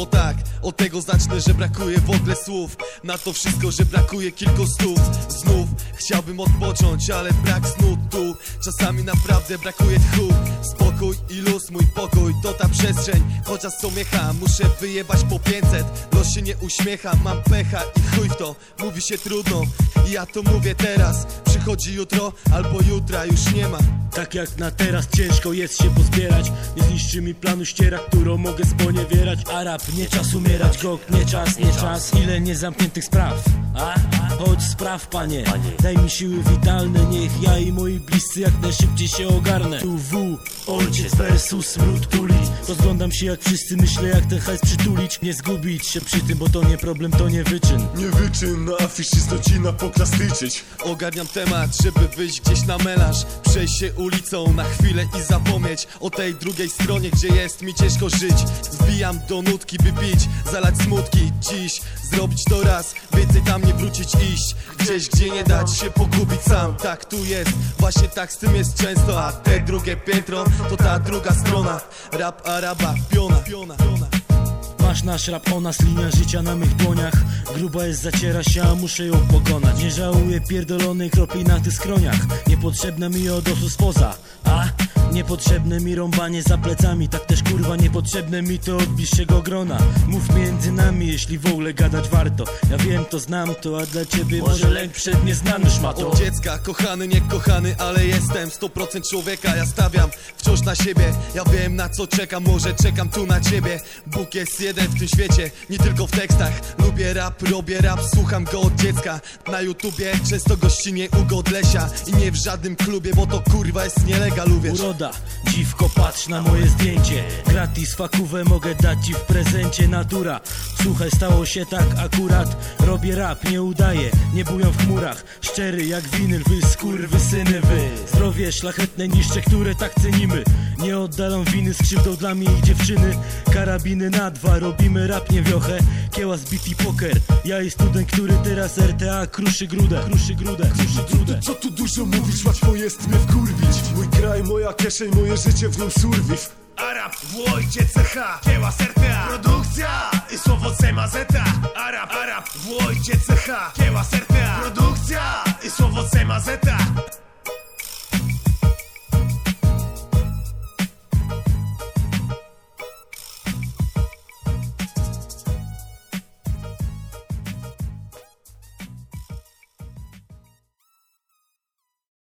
bo tak Od tego zacznę, że brakuje w ogóle słów. Na to wszystko, że brakuje kilku stów. Znów chciałbym odpocząć, ale brak snu tu. Czasami naprawdę brakuje tchu. Spokój i luz, mój pokój to ta przestrzeń. Chociaż co miecha, muszę wyjebać po 500 Los się nie uśmiecha, mam pecha i chuj w to. Mówi się trudno i ja to mówię teraz Przychodzi jutro, albo jutra już nie ma. Tak jak na teraz ciężko jest się pozbierać. Nie zniszczy mi planu ściera, którą mogę sponiewierać. A rap nie czas umierać, gok nie czas, nie czas. Ile niezamkniętych spraw, a? Chodź spraw panie, daj mi siły witalne Niech ja i moi bliscy jak najszybciej się ogarnę. Tu W, ojciec versus smród tuli Rozglądam się jak wszyscy, myślę jak ten hajs przytulić. Nie zgubić się przy tym, bo to nie problem, to nie wyczyn. Nie wyczyn na afiszystocina poklastyczyć Ogarniam temat, żeby wyjść gdzieś na melanż Przejść się ulicą na chwilę i zapomnieć O tej drugiej stronie, gdzie jest mi ciężko żyć. Wbijam do nutki, by pić, zalać smutki. Dziś zrobić to raz, więcej tam nie wrócić, iść Gdzieś, gdzie nie dać się pogubić sam. Tak tu jest, właśnie tak z tym jest często. A te drugie piętro, to ta druga strona. Rap Araba, piona, piona. Masz nasz rap o nas, linia życia na mych dłoniach. Gruba jest, zaciera się, a muszę ją pokonać. Nie żałuję pierdolonej kropli na tych skroniach. Niepotrzebne mi odosu spoza, a? Niepotrzebne mi rąbanie za plecami Tak też kurwa niepotrzebne mi to od bliższego grona. Mów między nami, jeśli w ogóle gadać warto. Ja wiem, to znam to, a dla ciebie może lęk przed nieznanym szmato Od dziecka, kochany, niekochany, ale jestem 100% człowieka, ja stawiam wciąż na siebie. Ja wiem na co czekam, może czekam tu na ciebie. Bóg jest jeden w tym świecie, nie tylko w tekstach Lubię rap, robię rap, słucham go od dziecka. Na YouTubie często gościnie u Godlesia I nie w żadnym klubie, bo to kurwa jest nielegal, uwierz. Uroda, dziwko patrz na moje zdjęcie. Gratis fakówę mogę dać ci w prezencie. Natura, słuchaj stało się tak akurat. Robię rap, nie udaję, nie bują w chmurach. Szczery jak winyl, wy skurwysyny wy. Zdrowie szlachetne niszcze, które tak cenimy. Nie oddalam winy z dla mnie i dziewczyny. Karabiny na dwa, robimy rap nie wiochę. Beat i poker, ja i student, który teraz RTA kruszy grudę Kruszy grudę, kruszy grudę. Co tu dużo mówić, łatwo jest mnie wkurwić. Mój kraj, moja kieszeń, moje życie w nim surviv Arab w ojcie CH, kieła sertea Produkcja i słowo Semazeta Arab, Arab w ojcie CH, kieła sertea Produkcja i słowo Semazeta